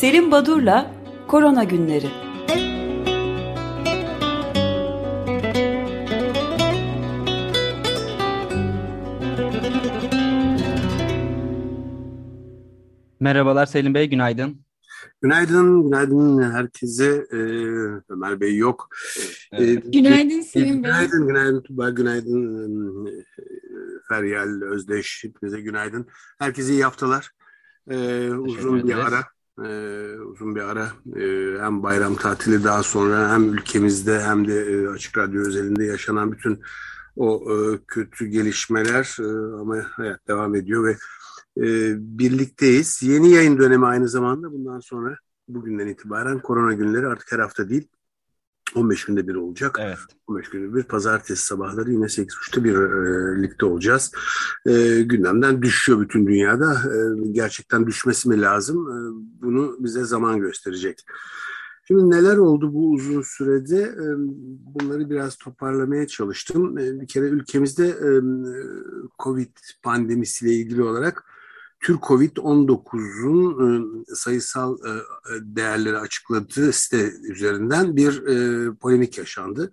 Selim Badur'la Korona Günleri. Merhabalar Selim Bey, günaydın. Günaydın, günaydın herkese. Ee, Ömer Bey yok. Evet. Ee, günaydın Selim Bey. Günaydın, günaydın Tuba, günaydın Feryal, Özdeş, hepinize günaydın. Herkese iyi haftalar. Ee, uzun bir ara, e, uzun bir ara. E, hem bayram tatili daha sonra hem ülkemizde hem de e, Açık Radyo özelinde yaşanan bütün o e, kötü gelişmeler e, ama hayat devam ediyor ve e, birlikteyiz. Yeni yayın dönemi aynı zamanda bundan sonra bugünden itibaren korona günleri artık her hafta değil 15 günde bir olacak. Evet. 15 günde bir pazartesi sabahları yine 8.30'da bir e, ligde olacağız. E, gündemden düşüyor bütün dünyada. E, gerçekten düşmesi mi lazım? E, bunu bize zaman gösterecek. Şimdi neler oldu bu uzun sürede? E, bunları biraz toparlamaya çalıştım. E, bir kere ülkemizde e, Covid pandemisiyle ilgili olarak Türk Covid-19'un e, sayısal e, değerleri açıkladığı site üzerinden bir e, polemik yaşandı.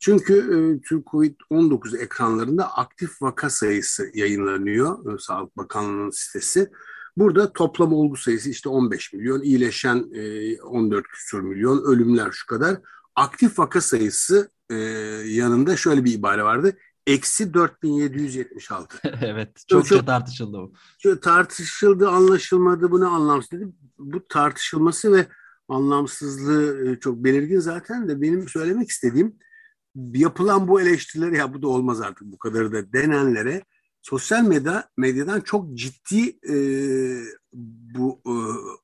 Çünkü Türk Covid-19 ekranlarında aktif vaka sayısı yayınlanıyor Sağlık Bakanlığı'nın sitesi. Burada toplam olgu sayısı işte 15 milyon, iyileşen 14 küsur milyon, ölümler şu kadar. Aktif vaka sayısı yanında şöyle bir ibare vardı eksi 4776. evet çokça çok, tartışıldı bu. Çok tartışıldı anlaşılmadı bu ne anlamsız dedi. Bu tartışılması ve anlamsızlığı e, çok belirgin zaten de benim söylemek istediğim yapılan bu eleştiriler ya bu da olmaz artık bu kadar da denenlere sosyal medya medyadan çok ciddi e, bu e,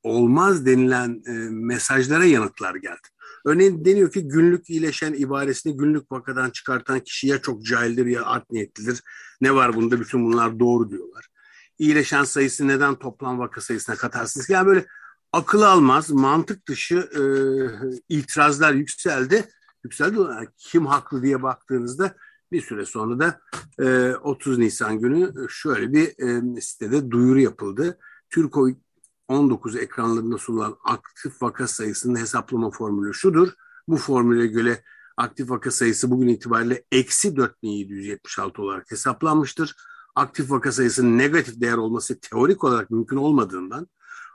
olmaz denilen e, mesajlara yanıtlar geldi. Örneğin deniyor ki günlük iyileşen ibaresini günlük vakadan çıkartan kişi ya çok cahildir ya art niyetlidir. Ne var bunda bütün bunlar doğru diyorlar. İyileşen sayısı neden toplam vaka sayısına katarsınız? Yani böyle akıl almaz, mantık dışı e, itirazlar yükseldi. Yükseldi. Kim haklı diye baktığınızda bir süre sonra da e, 30 Nisan günü şöyle bir e, sitede duyuru yapıldı. Türk 19 ekranlarında sunulan aktif vaka sayısının hesaplama formülü şudur. Bu formüle göre aktif vaka sayısı bugün itibariyle eksi 4776 olarak hesaplanmıştır. Aktif vaka sayısının negatif değer olması teorik olarak mümkün olmadığından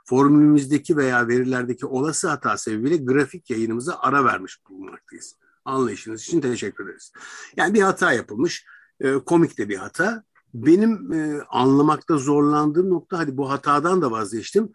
formülümüzdeki veya verilerdeki olası hata sebebiyle grafik yayınımıza ara vermiş bulunmaktayız. Anlayışınız için teşekkür ederiz. Yani bir hata yapılmış, e, komik de bir hata benim e, anlamakta zorlandığım nokta hadi bu hatadan da vazgeçtim.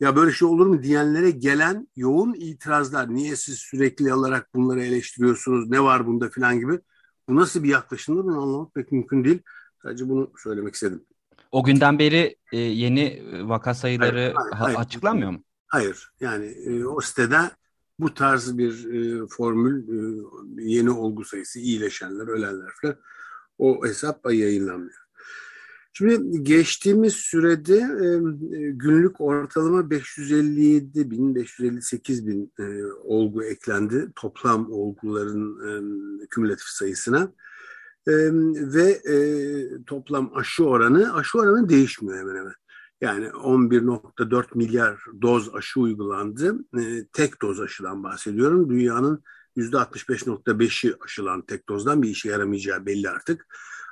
Ya böyle şey olur mu diyenlere gelen yoğun itirazlar. Niye siz sürekli alarak bunları eleştiriyorsunuz? Ne var bunda filan gibi. Bu nasıl bir yaklaşımdır bunu anlamak pek mümkün değil. Sadece bunu söylemek istedim. O günden beri e, yeni vaka sayıları hayır, hayır, hayır. açıklanmıyor mu? Hayır. Yani e, o sitede bu tarz bir e, formül, e, yeni olgu sayısı, iyileşenler, ölenler falan o hesap yayınlanmıyor. Şimdi geçtiğimiz sürede e, günlük ortalama 557 bin, 558 bin e, olgu eklendi toplam olguların e, kümülatif sayısına. E, ve e, toplam aşı oranı, aşı oranı değişmiyor hemen hemen. Yani 11.4 milyar doz aşı uygulandı. E, tek doz aşıdan bahsediyorum. Dünyanın %65.5'i aşılan tek dozdan bir işe yaramayacağı belli artık.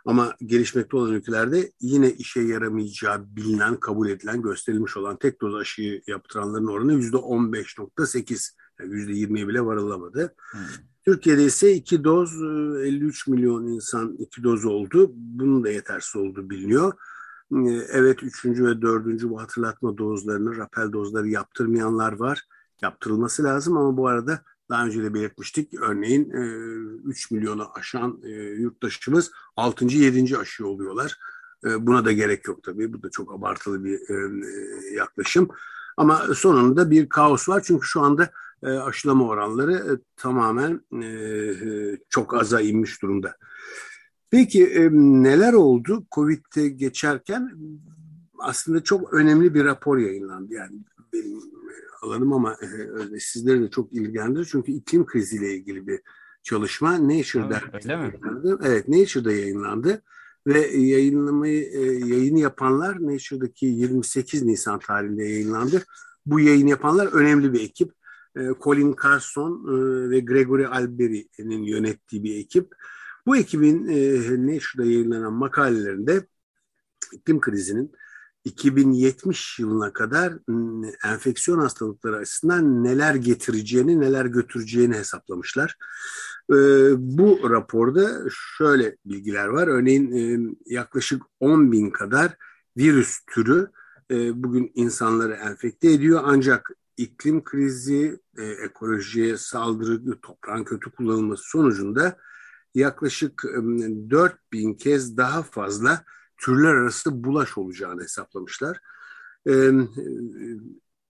Ama gelişmekte olan ülkelerde yine işe yaramayacağı bilinen, kabul edilen, gösterilmiş olan tek doz aşıyı yaptıranların oranı yüzde 15.8. Yani yüzde 20'ye bile varılamadı. Hmm. Türkiye'de ise iki doz 53 e, milyon insan iki doz oldu. Bunun da yetersiz olduğu biliniyor. E, evet üçüncü ve dördüncü bu hatırlatma dozlarını, rapel dozları yaptırmayanlar var. Yaptırılması lazım ama bu arada daha önce de belirtmiştik. Örneğin e, 3 milyonu aşan e, yurttaşımız 6. 7. aşı oluyorlar. E, buna da gerek yok tabii. Bu da çok abartılı bir e, e, yaklaşım. Ama sonunda bir kaos var. Çünkü şu anda e, aşılama oranları e, tamamen e, e çok aza inmiş durumda. Peki e, neler oldu? Covid'de geçerken aslında çok önemli bir rapor yayınlandı. Yani benim alalım ama e, sizleri de çok ilgilendirir. Çünkü iklim kriziyle ilgili bir çalışma Nature'da yayınlandı. Evet, Nature'da yayınlandı ve yayınlamayı e, yayını yapanlar Nature'daki 28 Nisan tarihinde yayınlandı. bu yayın yapanlar önemli bir ekip. E, Colin Carson e, ve Gregory Alberi'nin yönettiği bir ekip. Bu ekibin e, Nature'da yayınlanan makalelerinde iklim krizinin 2070 yılına kadar enfeksiyon hastalıkları açısından neler getireceğini, neler götüreceğini hesaplamışlar. Bu raporda şöyle bilgiler var. Örneğin yaklaşık 10 bin kadar virüs türü bugün insanları enfekte ediyor. Ancak iklim krizi, ekolojiye saldırı, toprağın kötü kullanılması sonucunda yaklaşık 4 bin kez daha fazla türler arası bulaş olacağını hesaplamışlar.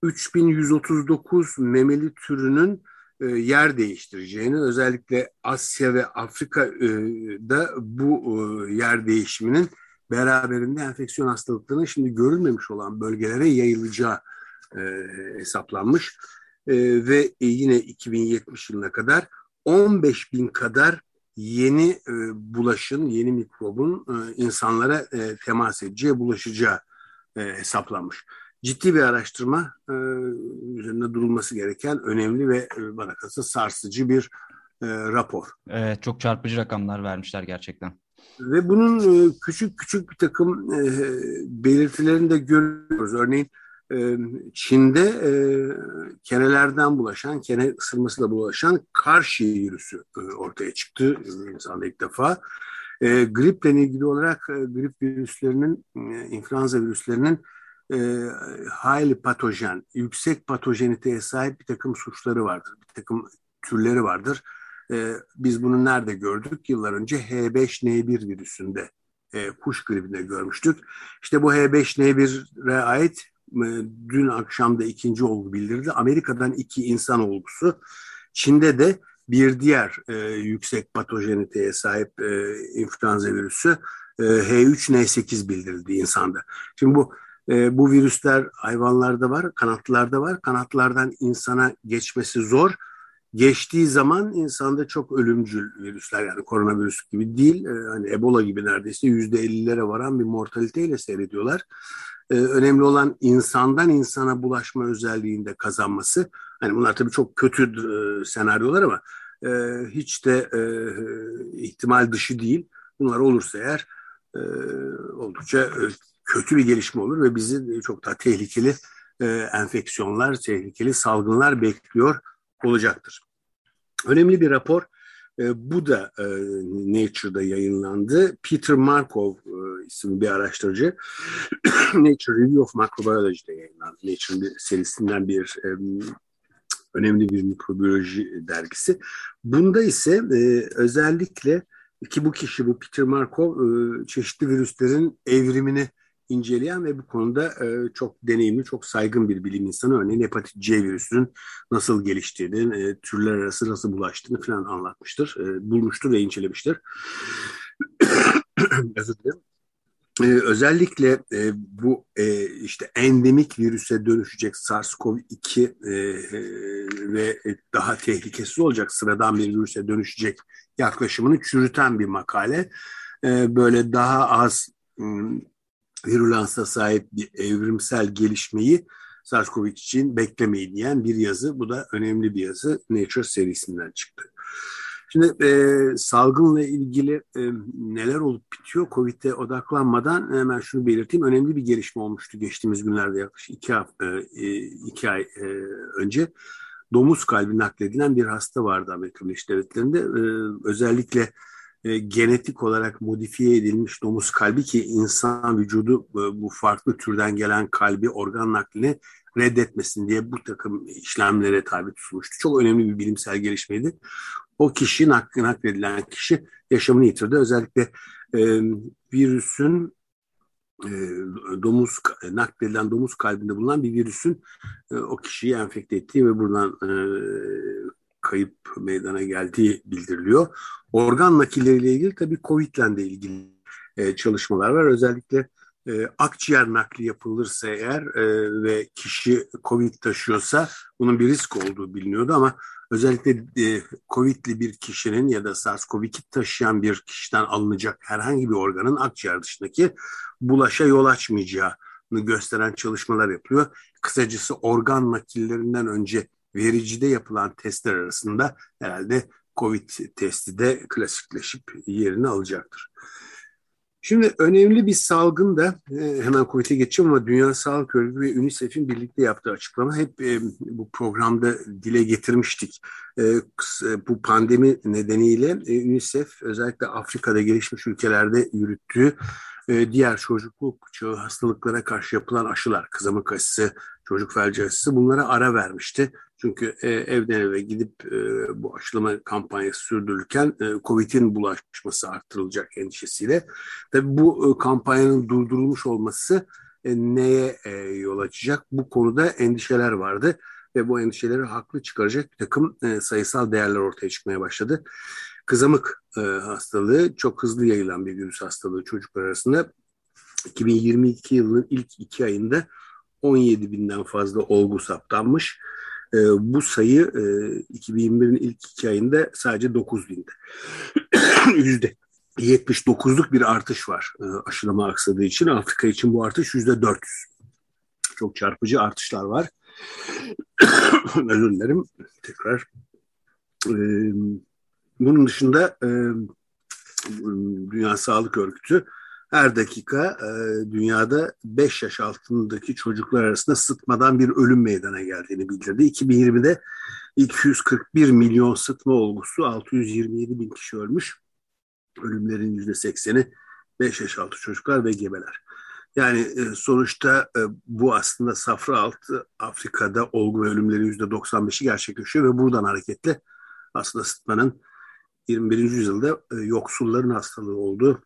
3139 memeli türünün yer değiştireceğini özellikle Asya ve Afrika'da bu yer değişiminin beraberinde enfeksiyon hastalıklarının şimdi görülmemiş olan bölgelere yayılacağı hesaplanmış. Ve yine 2070 yılına kadar 15 bin kadar yeni e, bulaşın, yeni mikrobun e, insanlara e, temas edeceği, bulaşacağı e, hesaplanmış. Ciddi bir araştırma e, üzerinde durulması gereken önemli ve e, bana kalırsa sarsıcı bir e, rapor. Evet, çok çarpıcı rakamlar vermişler gerçekten. Ve bunun e, küçük küçük bir takım e, belirtilerini de görüyoruz. Örneğin Çin'de e, kenelerden bulaşan, kene ısırmasıyla bulaşan karşı virüsü e, ortaya çıktı insanda ilk defa. E, griple ilgili olarak e, grip virüslerinin, e, influenza virüslerinin e, highly patojen, yüksek patojeniteye sahip bir takım suçları vardır, bir takım türleri vardır. E, biz bunu nerede gördük? Yıllar önce H5N1 virüsünde e, kuş gribinde görmüştük. İşte bu H5N1'e ait dün akşam da ikinci olgu bildirdi. Amerika'dan iki insan olgusu. Çin'de de bir diğer e, yüksek patojeniteye sahip e, influenza virüsü e, H3N8 bildirildi insanda. Şimdi bu e, bu virüsler hayvanlarda var, kanatlarda var. Kanatlardan insana geçmesi zor. Geçtiği zaman insanda çok ölümcül virüsler yani koronavirüs gibi değil, e, hani Ebola gibi neredeyse yüzde ellilere varan bir mortaliteyle seyrediyorlar e, önemli olan insandan insana bulaşma özelliğinde kazanması. Hani bunlar tabii çok kötü e, senaryolar ama hiç de ihtimal dışı değil. Bunlar olursa eğer oldukça kötü bir gelişme olur ve bizi çok daha tehlikeli enfeksiyonlar, tehlikeli salgınlar bekliyor olacaktır. Önemli bir rapor e, bu da e, Nature'da yayınlandı. Peter Markov e, isimli bir araştırıcı Nature Review of Microbiology'de yayınlandı. Nature'ın serisinden bir önemli bir mikrobiyoloji dergisi. Bunda ise özellikle ki bu kişi bu Peter Markov çeşitli virüslerin evrimini inceleyen ve bu konuda e, çok deneyimli, çok saygın bir bilim insanı. Örneğin hepatit C virüsünün nasıl geliştiğini, e, türler arası nasıl bulaştığını falan anlatmıştır. E, bulmuştur ve incelemiştir. Özür dilerim. Ee, özellikle e, bu e, işte endemik virüse dönüşecek SARS-CoV-2 e, ve daha tehlikesiz olacak sıradan bir virüse dönüşecek yaklaşımını çürüten bir makale. E, böyle daha az virülansa sahip bir evrimsel gelişmeyi SARS-CoV-2 için beklemeyin diyen bir yazı. Bu da önemli bir yazı. Nature serisinden çıktı. Şimdi e, salgınla ilgili e, neler olup bitiyor COVID'e odaklanmadan hemen şunu belirteyim. Önemli bir gelişme olmuştu geçtiğimiz günlerde yaklaşık iki, hafta, e, iki ay e, önce. Domuz kalbi nakledilen bir hasta vardı Amerika Birleşik Devletleri'nde. E, özellikle e, genetik olarak modifiye edilmiş domuz kalbi ki insan vücudu e, bu farklı türden gelen kalbi organ naklini reddetmesin diye bu takım işlemlere tabi tutulmuştu. Çok önemli bir bilimsel gelişmeydi. O kişi nak nakledilen kişi yaşamını yitirdi. Özellikle e, virüsün e, domuz nakledilen domuz kalbinde bulunan bir virüsün e, o kişiyi enfekte ettiği ve buradan e, kayıp meydana geldiği bildiriliyor. Organ nakilleriyle ilgili tabii Covid ile de ilgili e, çalışmalar var. Özellikle e, akciğer nakli yapılırsa eğer e, ve kişi Covid taşıyorsa bunun bir risk olduğu biliniyordu ama özellikle e, Covid'li bir kişinin ya da SARS-CoV-2 taşıyan bir kişiden alınacak herhangi bir organın akciğer dışındaki bulaşa yol açmayacağı gösteren çalışmalar yapılıyor. Kısacası organ nakillerinden önce vericide yapılan testler arasında herhalde COVID testi de klasikleşip yerini alacaktır. Şimdi önemli bir salgın da e, hemen COVID'e geçeceğim ama Dünya Sağlık Örgütü ve UNICEF'in birlikte yaptığı açıklama hep e, bu programda dile getirmiştik. E, bu pandemi nedeniyle UNICEF özellikle Afrika'da gelişmiş ülkelerde yürüttüğü diğer çocukluk çağı hastalıklara karşı yapılan aşılar, kızamık aşısı, çocuk felci aşısı bunlara ara vermişti. Çünkü e, evden eve gidip e, bu aşılama kampanyası sürdürülürken e, COVID'in bulaşması arttırılacak endişesiyle. Tabii bu kampanyanın durdurulmuş olması neye yol açacak? Bu konuda endişeler vardı ve bu endişeleri haklı çıkaracak bir takım sayısal değerler ortaya çıkmaya başladı. Kızamık hastalığı çok hızlı yayılan bir virüs hastalığı çocuklar arasında. 2022 yılının ilk iki ayında 17 binden fazla olgu saptanmış. E, bu sayı e, 2021'in ilk iki ayında sadece 9 binde. Yüzde 79'luk bir artış var e, aşılama aksadığı için. Afrika için bu artış yüzde 400. Çok çarpıcı artışlar var. Özür dilerim. Tekrar. E, bunun dışında e, Dünya Sağlık Örgütü her dakika e, dünyada 5 yaş altındaki çocuklar arasında sıtmadan bir ölüm meydana geldiğini bildirdi. 2020'de 241 milyon sıtma olgusu 627 bin kişi ölmüş. Ölümlerin %80'i 5 yaş altı çocuklar ve gebeler. Yani e, sonuçta e, bu aslında safra altı Afrika'da olgu ve ölümlerin %95'i gerçekleşiyor ve buradan hareketle aslında sıtmanın 21. yüzyılda e, yoksulların hastalığı olduğu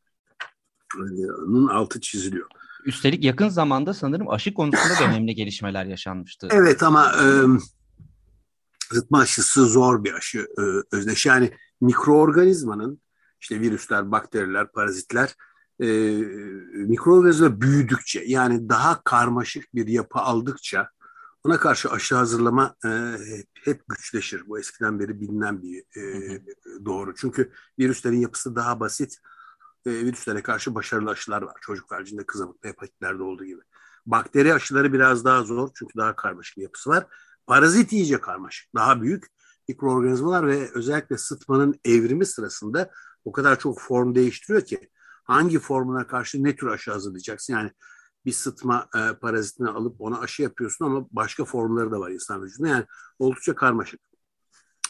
bunun altı çiziliyor. Üstelik yakın zamanda sanırım aşı konusunda da önemli gelişmeler yaşanmıştı. Evet ama e, zıtma aşısı zor bir aşı e, özdeş. Yani mikroorganizmanın işte virüsler, bakteriler, parazitler e, mikroorganizma büyüdükçe yani daha karmaşık bir yapı aldıkça ona karşı aşı hazırlama e, hep, hep güçleşir. Bu eskiden beri bilinen bir e, doğru. Çünkü virüslerin yapısı daha basit e, virüslere karşı başarılı aşılar var. Çocuk haricinde kızamıkta hepatitlerde olduğu gibi. Bakteri aşıları biraz daha zor çünkü daha karmaşık bir yapısı var. Parazit iyice karmaşık, daha büyük mikroorganizmalar ve özellikle sıtmanın evrimi sırasında o kadar çok form değiştiriyor ki hangi formuna karşı ne tür aşı hazırlayacaksın? Yani bir sıtma e, parazitini alıp ona aşı yapıyorsun ama başka formları da var insan vücudunda. Yani oldukça karmaşık.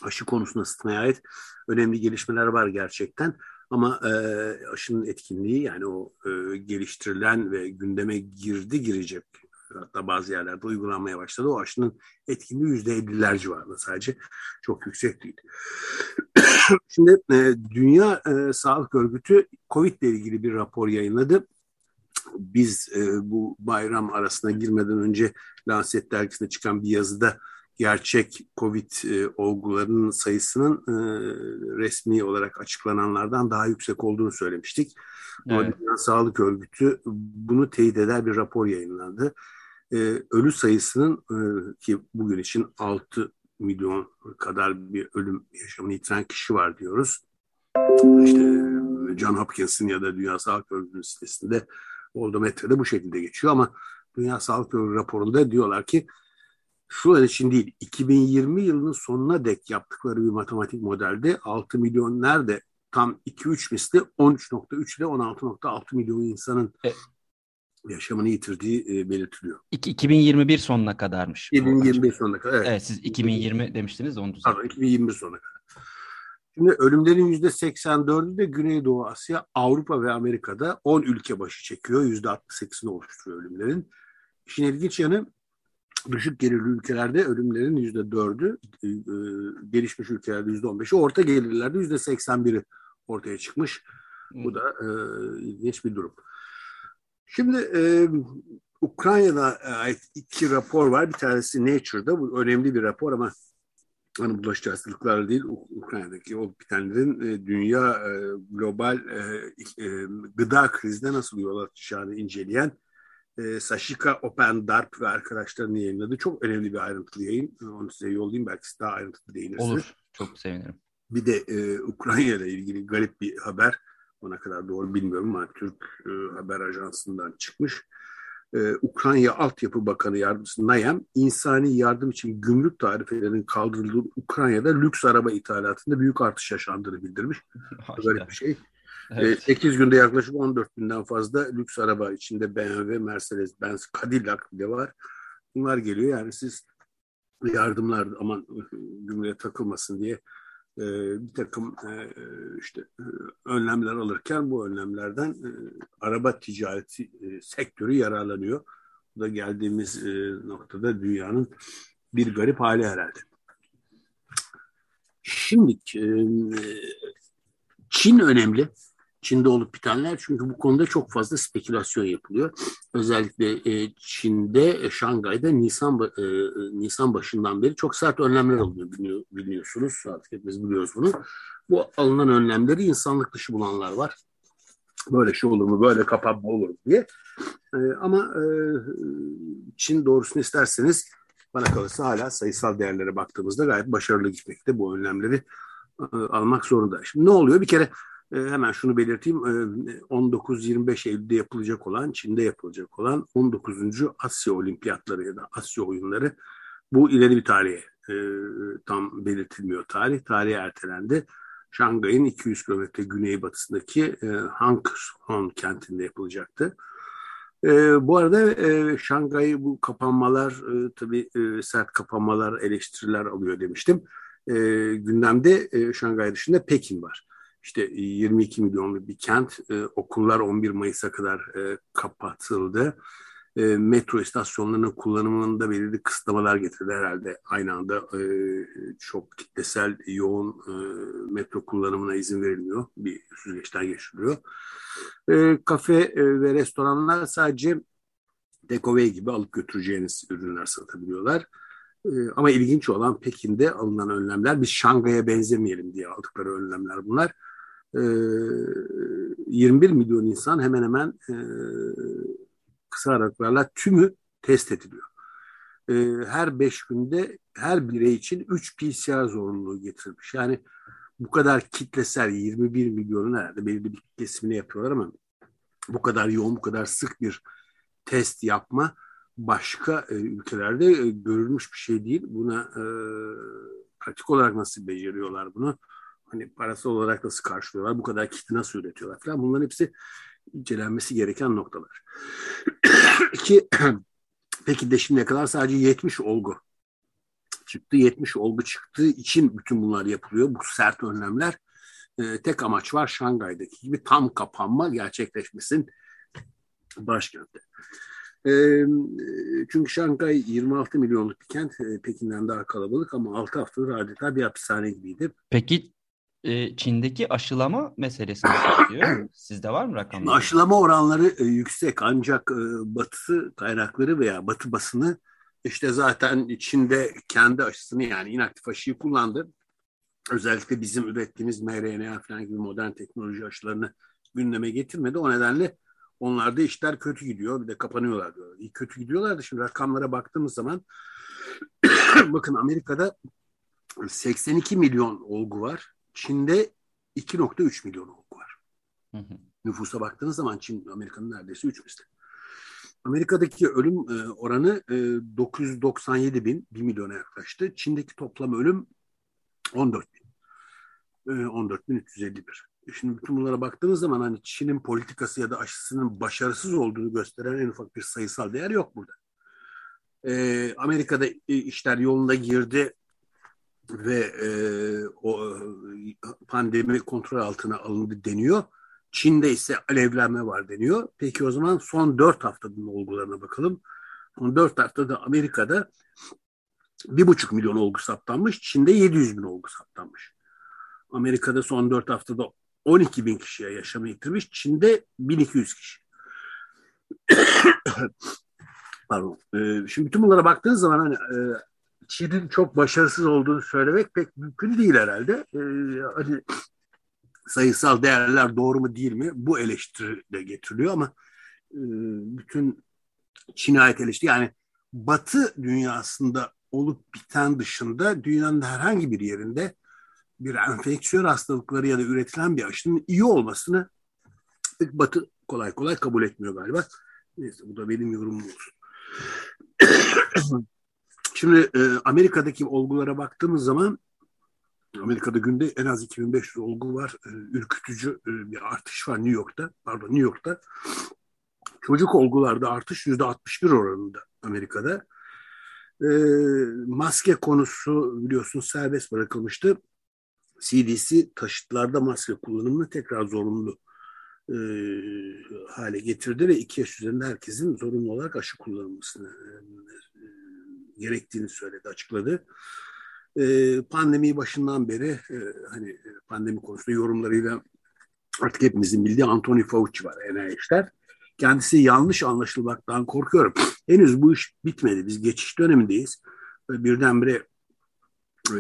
Aşı konusunda sıtmaya ait önemli gelişmeler var gerçekten. Ama e, aşının etkinliği yani o e, geliştirilen ve gündeme girdi girecek hatta bazı yerlerde uygulanmaya başladı. O aşının etkinliği yüzde elliler civarında sadece çok yüksek değil. Şimdi e, Dünya e, Sağlık Örgütü COVID ile ilgili bir rapor yayınladı. Biz e, bu bayram arasına girmeden önce Lancet dergisinde çıkan bir yazıda gerçek COVID e, olgularının sayısının e, resmi olarak açıklananlardan daha yüksek olduğunu söylemiştik. Evet. Dünya Sağlık Örgütü bunu teyit eder bir rapor yayınlandı. E, ölü sayısının e, ki bugün için 6 milyon kadar bir ölüm yaşamını yitiren kişi var diyoruz. İşte John Hopkins'in ya da Dünya Sağlık Örgütü'nün sitesinde Oldometrede bu şekilde geçiyor ama Dünya Sağlık Örgütü raporunda diyorlar ki şu an için değil 2020 yılının sonuna dek yaptıkları bir matematik modelde 6 milyon nerede tam 2-3 misli 13.3 ile 16.6 milyon insanın e, yaşamını yitirdiği e, belirtiliyor. 2021 sonuna kadarmış. 2021 sonuna kadar. Evet. evet siz 2020 demiştiniz onu düzelttim. Pardon 2021 sonuna kadar. Şimdi ölümlerin %84'ü de Güneydoğu Asya, Avrupa ve Amerika'da 10 ülke başı çekiyor. %68'ini oluşturuyor ölümlerin. İşin ilginç yanı düşük gelirli ülkelerde ölümlerin yüzde dördü, e, e, gelişmiş ülkelerde yüzde on beşi, orta gelirlerde yüzde seksen biri ortaya çıkmış. Bu da e, ilginç bir durum. Şimdi e, Ukrayna'da ait iki rapor var. Bir tanesi Nature'da. Bu önemli bir rapor ama hani bulaşıcı hastalıklarla değil Ukrayna'daki o bitenlerin e, dünya e, global e, e, gıda krizine nasıl yol açacağını inceleyen e, Sashika Open Darp ve arkadaşlarının yayınladığı çok önemli bir ayrıntılı yayın. Onu size yollayayım belki daha ayrıntılı değinirsiniz. Olur. Çok sevinirim. Bir de e, Ukrayna ile ilgili garip bir haber. Ona kadar doğru bilmiyorum ama Türk e, Haber Ajansı'ndan çıkmış. e, Ukrayna Altyapı Bakanı Yardımcısı Nayem, insani yardım için gümrük tarifelerinin kaldırıldığı Ukrayna'da lüks araba ithalatında büyük artış yaşandığını bildirmiş. Böyle bir şey. Evet. 8 günde yaklaşık 14 binden fazla lüks araba içinde BMW, Mercedes, Benz, Cadillac bile var. Bunlar geliyor. Yani siz yardımlar aman gümrüğe takılmasın diye e, bir takım e, işte e, önlemler alırken bu önlemlerden e, araba ticareti e, sektörü yararlanıyor. Bu da geldiğimiz e, noktada dünyanın bir garip hali herhalde. Şimdi e, Çin önemli. Çin'de olup bitenler çünkü bu konuda çok fazla spekülasyon yapılıyor. Özellikle e, Çin'de, e, Şangay'da Nisan e, Nisan başından beri çok sert önlemler alınıyor biliyor, biliyorsunuz. Artık hepimiz biliyoruz bunu. Bu alınan önlemleri insanlık dışı bulanlar var. Böyle şey olur mu, böyle kapanma olur mu diye. E, ama e, Çin doğrusunu isterseniz bana kalırsa hala sayısal değerlere baktığımızda gayet başarılı gitmekte bu önlemleri e, almak zorunda. Şimdi ne oluyor? Bir kere e, hemen şunu belirteyim. 19-25 e, Eylül'de yapılacak olan, Çin'de yapılacak olan 19. Asya Olimpiyatları ya da Asya Oyunları bu ileri bir tarihe e, tam belirtilmiyor tarih. Tarihe ertelendi. Şangay'ın 200 kilometre güneybatısındaki e, Hangzhou kentinde yapılacaktı. E, bu arada e, Şangay bu kapanmalar e, tabii e, sert kapanmalar eleştiriler alıyor demiştim. E, gündemde e, Şangay dışında Pekin var işte 22 e, milyonlu bir kent. E, okullar 11 Mayıs'a kadar e, kapatıldı. E, metro istasyonlarının kullanımında belirli kısıtlamalar getirdi herhalde. Aynı anda e, çok kitlesel, yoğun e, metro kullanımına izin verilmiyor. Bir süzgeçten geçiriliyor. E, kafe e, ve restoranlar sadece dekovey gibi alıp götüreceğiniz ürünler satabiliyorlar. E, ama ilginç olan Pekin'de alınan önlemler, biz Şangay'a benzemeyelim diye aldıkları önlemler bunlar 21 ee, milyon insan hemen hemen e, kısa aralıklarla tümü test ediliyor. E, her 5 günde her birey için 3 PCR zorunluluğu getirilmiş. Yani bu kadar kitlesel 21 milyonun herhalde belli bir kesimini yapıyorlar ama bu kadar yoğun, bu kadar sık bir test yapma başka e, ülkelerde e, görülmüş bir şey değil. Buna e, pratik olarak nasıl beceriyorlar bunu? Hani parasal olarak nasıl karşılıyorlar, bu kadar kitle nasıl üretiyorlar falan bunların hepsi incelenmesi gereken noktalar. Ki peki de şimdiye kadar sadece 70 olgu çıktı. 70 olgu çıktığı için bütün bunlar yapılıyor. Bu sert önlemler. E, tek amaç var Şangay'daki gibi tam kapanma gerçekleşmesin başkentte. Çünkü Şangay 26 milyonluk bir kent. E, Pekin'den daha kalabalık ama 6 haftadır adeta bir hapishane gibiydi. Peki e, Çin'deki aşılama meselesi nasıl gidiyor? Sizde var mı rakamlar? Aşılama oranları e, yüksek ancak e, batı kaynakları veya batı basını işte zaten Çin'de kendi aşısını yani inaktif aşıyı kullandı. Özellikle bizim ürettiğimiz mRNA falan gibi modern teknoloji aşılarını gündeme getirmedi. O nedenle onlarda işler kötü gidiyor. Bir de kapanıyorlar diyorlar. İyi kötü gidiyorlar da şimdi rakamlara baktığımız zaman bakın Amerika'da 82 milyon olgu var. Çin'de 2.3 milyon olgu var. Hı hı. Nüfusa baktığınız zaman Çin Amerika'nın neredeyse 3 misli. Amerika'daki ölüm e, oranı e, 997 bin, 1 milyona yaklaştı. Çin'deki toplam ölüm 14 bin. E, 14 bin 351. E, şimdi bütün bunlara baktığınız zaman hani Çin'in politikası ya da aşısının başarısız olduğunu gösteren en ufak bir sayısal değer yok burada. E, Amerika'da işler yolunda girdi ve e, o pandemi kontrol altına alındı deniyor. Çin'de ise alevlenme var deniyor. Peki o zaman son dört haftanın olgularına bakalım. Son dört haftada Amerika'da bir buçuk milyon olgu saptanmış. Çin'de 700 bin olgu saptanmış. Amerika'da son dört haftada 12 bin kişiye yaşamı yitirmiş. Çin'de 1200 kişi. Pardon. Ee, şimdi bütün bunlara baktığınız zaman hani e, Çin'in çok başarısız olduğunu söylemek pek mümkün değil herhalde. Ee, hani sayısal değerler doğru mu değil mi bu eleştiri de getiriliyor ama e, bütün Çin'e ait eleştiri yani Batı dünyasında olup biten dışında dünyanın herhangi bir yerinde bir enfeksiyon hastalıkları ya da üretilen bir aşının iyi olmasını Batı kolay kolay kabul etmiyor galiba. Neyse bu da benim yorumum olsun. Şimdi e, Amerika'daki olgulara baktığımız zaman Amerika'da günde en az 2500 olgu var. E, ürkütücü e, bir artış var New York'ta. Pardon New York'ta. Çocuk olgularda artış %61 oranında Amerika'da. E, maske konusu biliyorsun serbest bırakılmıştı. CDC taşıtlarda maske kullanımını tekrar zorunlu e, hale getirdi ve iki yaş üzerinde herkesin zorunlu olarak aşı kullanılmasını e, gerektiğini söyledi, açıkladı. E, pandemi başından beri e, hani pandemi konusunda yorumlarıyla artık hepimizin bildiği Anthony Fauci var NIH'ler. Kendisi yanlış anlaşılmaktan korkuyorum. Henüz bu iş bitmedi. Biz geçiş dönemindeyiz. Birdenbire e,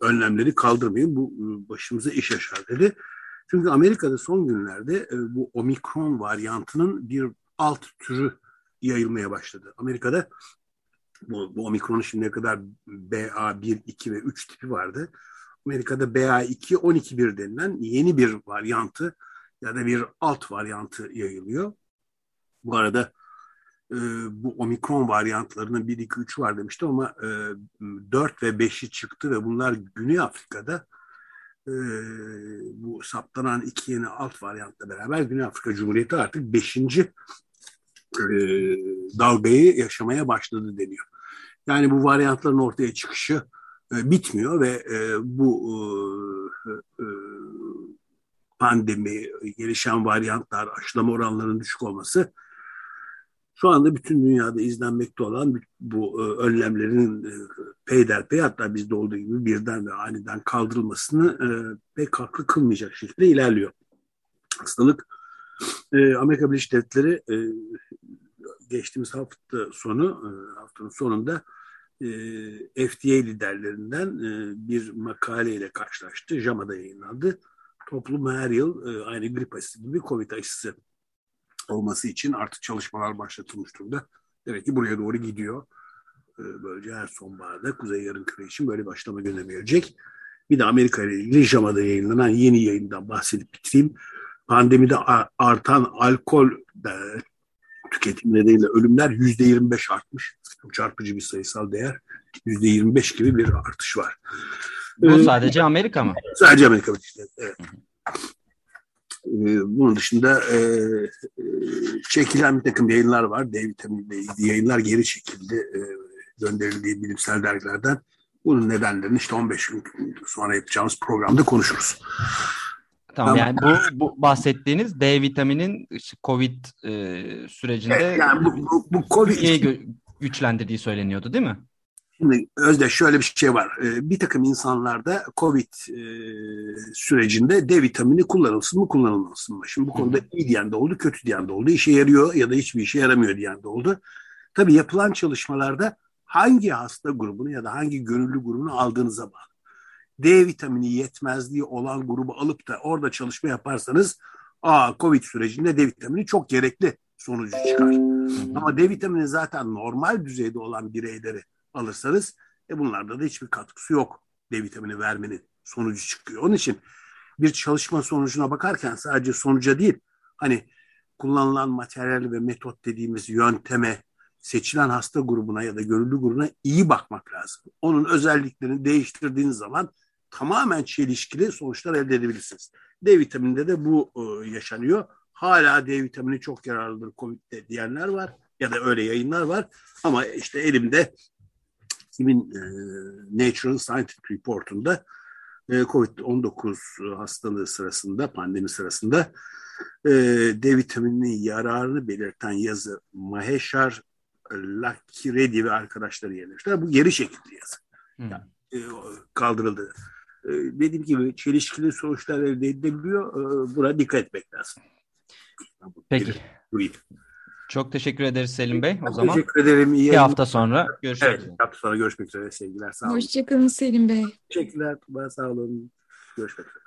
önlemleri kaldırmayın. Bu e, başımıza iş açar dedi. Çünkü Amerika'da son günlerde e, bu omikron varyantının bir alt türü yayılmaya başladı. Amerika'da bu, bu omikronun şimdiye kadar BA1, 2 ve 3 tipi vardı. Amerika'da BA2, 12.1 denilen yeni bir varyantı ya da bir alt varyantı yayılıyor. Bu arada e, bu omikron varyantlarının 1, 2, 3 var demişti ama e, 4 ve 5'i çıktı ve bunlar Güney Afrika'da e, bu saptanan iki yeni alt varyantla beraber Güney Afrika Cumhuriyeti artık 5. E, dalgayı yaşamaya başladı deniyor. Yani bu varyantların ortaya çıkışı e, bitmiyor ve e, bu e, pandemi, gelişen varyantlar, aşılama oranlarının düşük olması şu anda bütün dünyada izlenmekte olan bu önlemlerin e, peyderpey hatta bizde olduğu gibi birden ve aniden kaldırılmasını pek haklı kılmayacak şekilde ilerliyor. Hastalık Amerika Birleşik Devletleri geçtiğimiz hafta sonu e, haftanın sonunda e, FDA liderlerinden e, bir makaleyle karşılaştı. JAMA'da yayınlandı. Toplum her yıl e, aynı grip aşısı gibi COVID aşısı olması için artık çalışmalar başlatılmış durumda. Demek ki buraya doğru gidiyor. Ee, böylece her sonbaharda Kuzey Yarımküre için böyle başlama gündeme gelecek. Bir de Amerika ile ilgili JAMA'da yayınlanan yeni yayından bahsedip bitireyim. Pandemide artan alkol e, tüketim nedeniyle ölümler yüzde 25 artmış. Çok çarpıcı bir sayısal değer. Yüzde 25 gibi bir artış var. Bu ee, sadece Amerika mı? Sadece Amerika. Evet. Ee, bunun dışında e, e, çekilen bir takım yayınlar var. D vitaminiyle ilgili yayınlar geri çekildi. E, gönderildiği bilimsel dergilerden. Bunun nedenlerini işte 15 gün sonra yapacağımız programda konuşuruz. Tamam yani bu, bu bahsettiğiniz D vitaminin COVID e, sürecinde evet, yani bu, bu, bu COVID güçlendirdiği söyleniyordu değil mi? Şimdi Özde şöyle bir şey var. Ee, bir takım insanlarda COVID e, sürecinde D vitamini kullanılsın mı kullanılmasın mı? Şimdi bu konuda iyi diyen de oldu, kötü diyen de oldu. İşe yarıyor ya da hiçbir işe yaramıyor diyen de oldu. Tabii yapılan çalışmalarda hangi hasta grubunu ya da hangi gönüllü grubunu aldığınıza bağlı. D vitamini yetmezliği olan grubu alıp da orada çalışma yaparsanız aa COVID sürecinde D vitamini çok gerekli sonucu çıkar. Ama D vitamini zaten normal düzeyde olan bireyleri alırsanız e bunlarda da hiçbir katkısı yok D vitamini vermenin sonucu çıkıyor. Onun için bir çalışma sonucuna bakarken sadece sonuca değil hani kullanılan materyal ve metot dediğimiz yönteme seçilen hasta grubuna ya da gönüllü grubuna iyi bakmak lazım. Onun özelliklerini değiştirdiğiniz zaman tamamen çelişkili sonuçlar elde edebilirsiniz. D vitamininde de bu e, yaşanıyor. Hala D vitamini çok yararlıdır COVID'de diyenler var ya da öyle yayınlar var. Ama işte elimde kimin e, Natural Scientific Report'unda e, COVID-19 hastalığı sırasında, pandemi sırasında e, D vitamininin yararını belirten yazı Maheshar Lakiredi ve arkadaşları yerleştiler. Bu geri çekildi yazı. Hmm. Yani, e, kaldırıldı. E, dediğim gibi çelişkili sonuçlar elde edilebiliyor. E, buna dikkat etmek lazım. Peki. Buyurun. Çok teşekkür ederiz Selim Bey. O zaman teşekkür ederim. İyi bir hafta sonra görüşmek evet, üzere. hafta sonra görüşmek üzere sevgiler. Sağ olun. Hoşçakalın Selim Bey. Teşekkürler. Sağ olun. Görüşmek üzere.